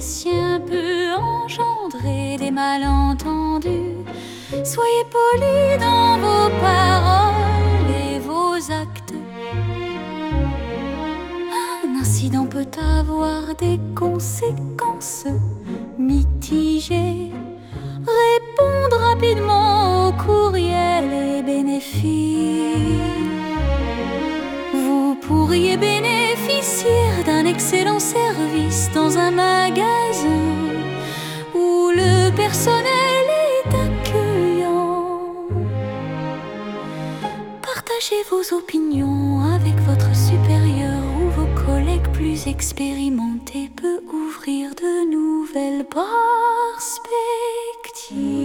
sien peut engendrer des malentendus. Soyez polis dans vos paroles et vos actes. Un incident peut avoir des conséquences mitigées. Répondre rapidement au courriel est bénéfique. Vous pourriez bénéficier d'un excellent service un magasin où le personnel est accueillant. Partagez vos opinions avec votre supérieur ou vos collègues plus expérimentés peut ouvrir de nouvelles perspectives.